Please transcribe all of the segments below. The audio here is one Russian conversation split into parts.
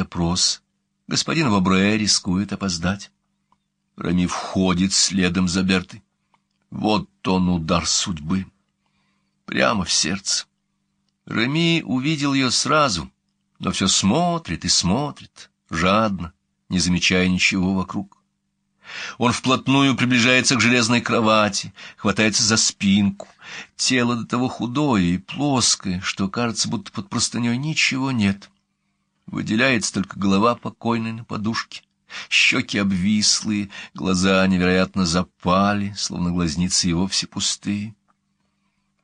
запрос. Господин Вобре рискует опоздать. Рами входит следом за Бертой. Вот он удар судьбы. Прямо в сердце. Рами увидел ее сразу, но все смотрит и смотрит, жадно, не замечая ничего вокруг. Он вплотную приближается к железной кровати, хватается за спинку. Тело до того худое и плоское, что кажется, будто под простыней ничего нет. Выделяется только голова покойной на подушке. Щеки обвислые, глаза невероятно запали, словно глазницы его все пустые.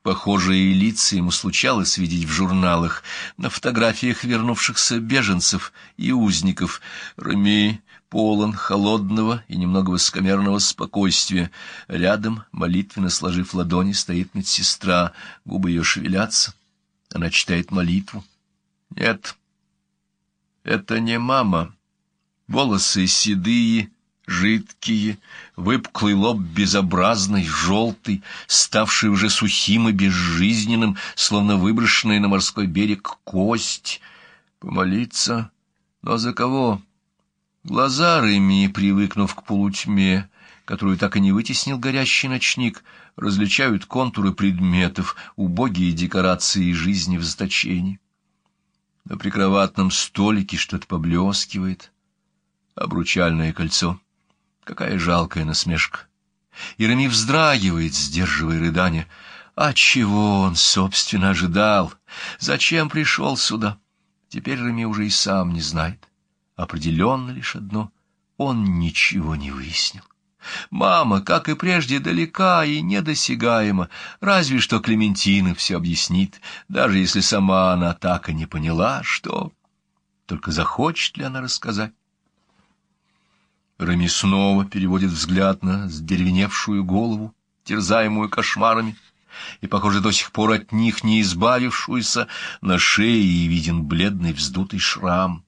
Похожие лица ему случалось видеть в журналах, на фотографиях вернувшихся беженцев и узников. Рами полон холодного и немного высокомерного спокойствия. Рядом, молитвенно сложив ладони, стоит медсестра, губы ее шевелятся. Она читает молитву. Нет, это не мама. Волосы седые, жидкие, выпуклый лоб безобразный, желтый, ставший уже сухим и безжизненным, словно выброшенный на морской берег кость. Помолиться? Но за кого? Глаза Реми, привыкнув к полутьме, которую так и не вытеснил горящий ночник, различают контуры предметов, убогие декорации жизни в заточении. На прикроватном столике что-то поблескивает. Обручальное кольцо. Какая жалкая насмешка. И Реми вздрагивает, сдерживая рыдание. А чего он, собственно, ожидал? Зачем пришел сюда? Теперь Реми уже и сам не знает. Определенно лишь одно — он ничего не выяснил. Мама, как и прежде, далека и недосягаема, разве что Клементина все объяснит, даже если сама она так и не поняла, что... Только захочет ли она рассказать? Рами снова переводит взгляд на сдеревеневшую голову, терзаемую кошмарами, и, похоже, до сих пор от них не избавившуюся, на шее и виден бледный вздутый шрам.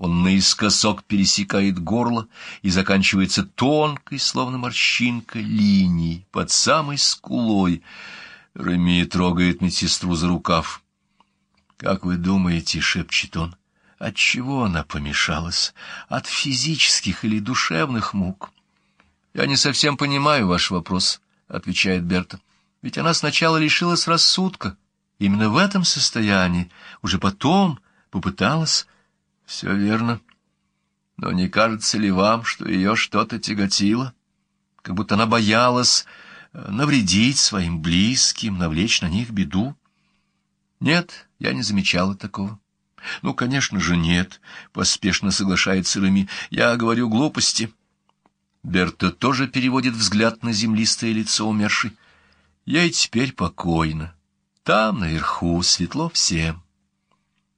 Он наискосок пересекает горло и заканчивается тонкой, словно морщинка, линией под самой скулой. Реми трогает медсестру за рукав. «Как вы думаете, — шепчет он, — от чего она помешалась? От физических или душевных мук?» «Я не совсем понимаю ваш вопрос», — отвечает Берта. «Ведь она сначала лишилась рассудка. Именно в этом состоянии. Уже потом попыталась все верно. Но не кажется ли вам, что ее что-то тяготило? Как будто она боялась э, навредить своим близким, навлечь на них беду? Нет, я не замечала такого. Ну, конечно же, нет, — поспешно соглашается Реми. Я говорю глупости. Берта тоже переводит взгляд на землистое лицо умершей. Ей теперь покойно. Там, наверху, светло всем.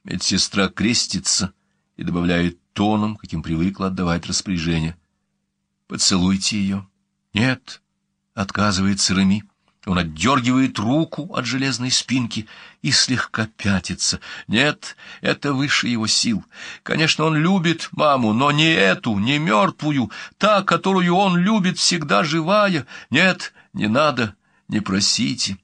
Медсестра крестится, — и добавляет тоном, каким привыкла отдавать распоряжение. «Поцелуйте ее». «Нет», — отказывается Реми. Он отдергивает руку от железной спинки и слегка пятится. Нет, это выше его сил. Конечно, он любит маму, но не эту, не мертвую, та, которую он любит, всегда живая. Нет, не надо, не просите.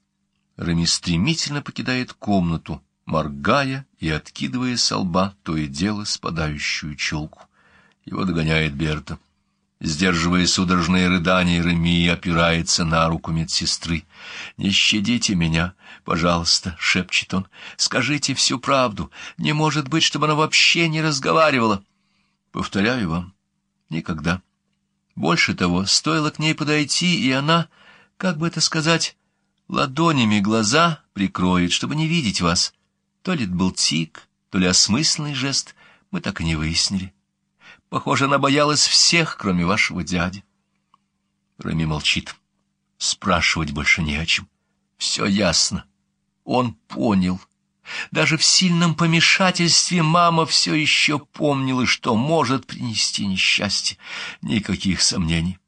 Реми стремительно покидает комнату моргая и откидывая со лба то и дело спадающую челку. Его догоняет Берта. Сдерживая судорожные рыдания, Реми опирается на руку медсестры. «Не щадите меня, пожалуйста», — шепчет он. «Скажите всю правду. Не может быть, чтобы она вообще не разговаривала». «Повторяю вам, никогда. Больше того, стоило к ней подойти, и она, как бы это сказать, ладонями глаза прикроет, чтобы не видеть вас». То ли это был тик, то ли осмысленный жест, мы так и не выяснили. Похоже, она боялась всех, кроме вашего дяди. Рами молчит. Спрашивать больше не о чем. Все ясно. Он понял. Даже в сильном помешательстве мама все еще помнила, что может принести несчастье. Никаких сомнений.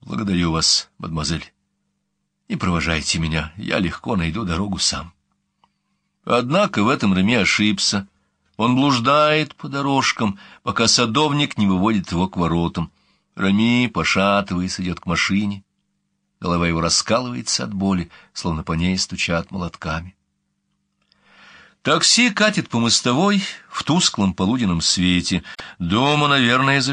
Благодарю вас, мадемуазель. Не провожайте меня, я легко найду дорогу сам. Однако в этом Реми ошибся. Он блуждает по дорожкам, пока садовник не выводит его к воротам. Рами, пошатываясь, идет к машине. Голова его раскалывается от боли, словно по ней стучат молотками. Такси катит по мостовой в тусклом полуденном свете. Дома, наверное,